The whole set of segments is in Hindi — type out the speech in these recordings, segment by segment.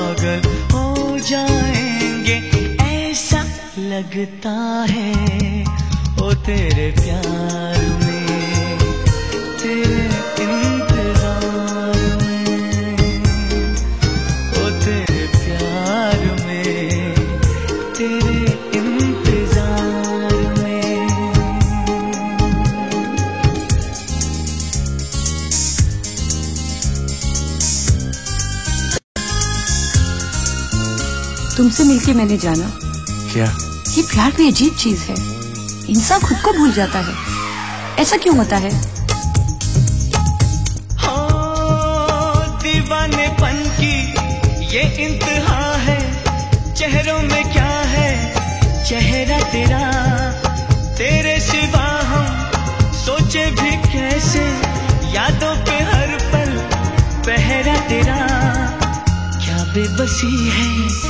पागल हो जाएँगे ऐसा लगता है। ओ तेरे प्यार में तेरे तुमसे मिलके मैंने जाना। क्या? ये प्यार भी अजीब चीज़ है। इंसान खुद को भूल जाता है। ऐसा क्यों होता है दीवानेपन की ये इंतहा है। चेहरों में क्या है? चेहरा तेरा। तेरे सिवा हम सोचे भी कैसे? यादों पे हर पल पहरा तेरा। क्या बेबसी है?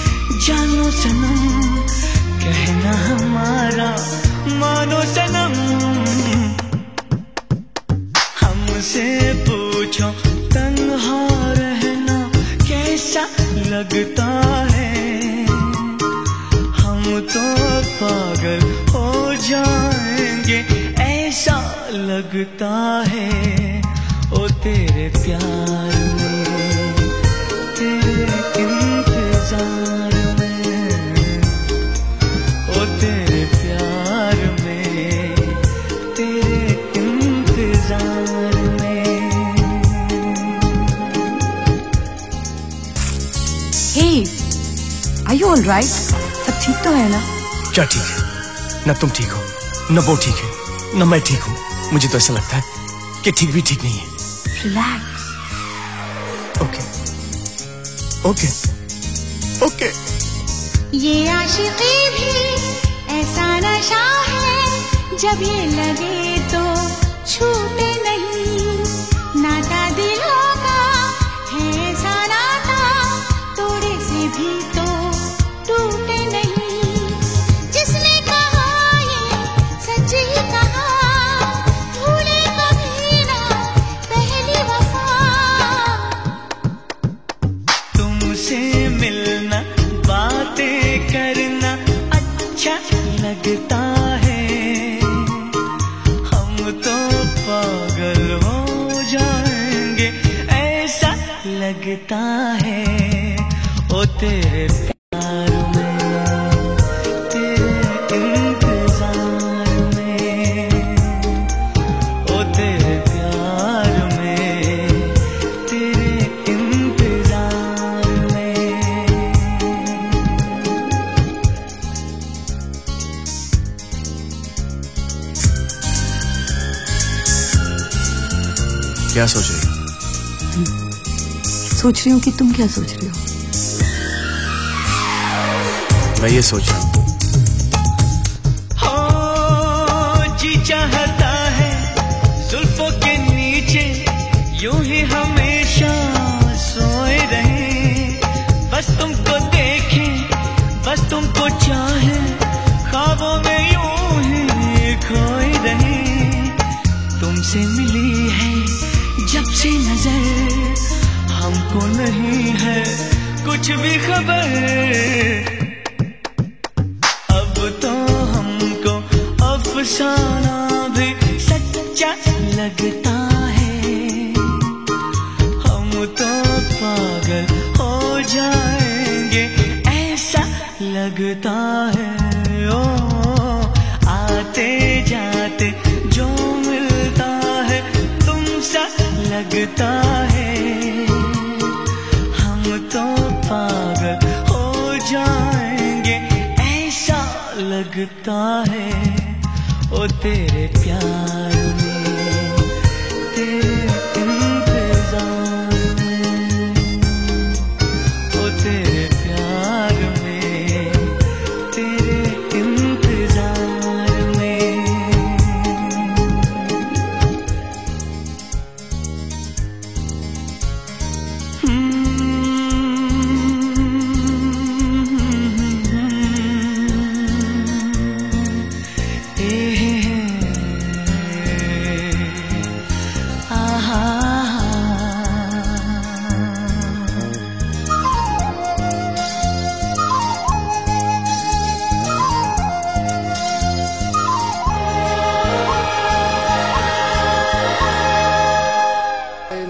जानो सनम, कहना हमारा मानो सनम। हमसे पूछो, तन्हा रहना कैसा लगता है? हम तो पागल हो जाएँगे, ऐसा लगता है। ओ तेरे प्यार में, तेरे इंतज़ार आर यू ऑल राइट सब ठीक तो है ना? क्या ठीक है? न तुम ठीक हो न वो ठीक है न मैं ठीक हूँ। मुझे तो ऐसा लगता है कि ठीक भी ठीक नहीं है। रिलैक्स ओके ओके ओके ये आशिकी भी ऐसा नशा है जब ये लगे तो लगता है हम तो पागल हो जाएँगे। ऐसा लगता है ओ तेरे क्या सोच रही हो? सोच रही हूँ कि तुम क्या सोच रही हो? मैं ये सोच रहा हूँ। हो जी चाहता है जुल्फों के नीचे यूँ ही हमेशा सोए रहे। बस तुमको देखें बस तुमको चाहे से नज़र हमको नहीं है कुछ भी खबर। अब तो हमको अफसाना लगता है ओ तेरे प्यार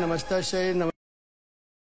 नमस्ते नमस्ते।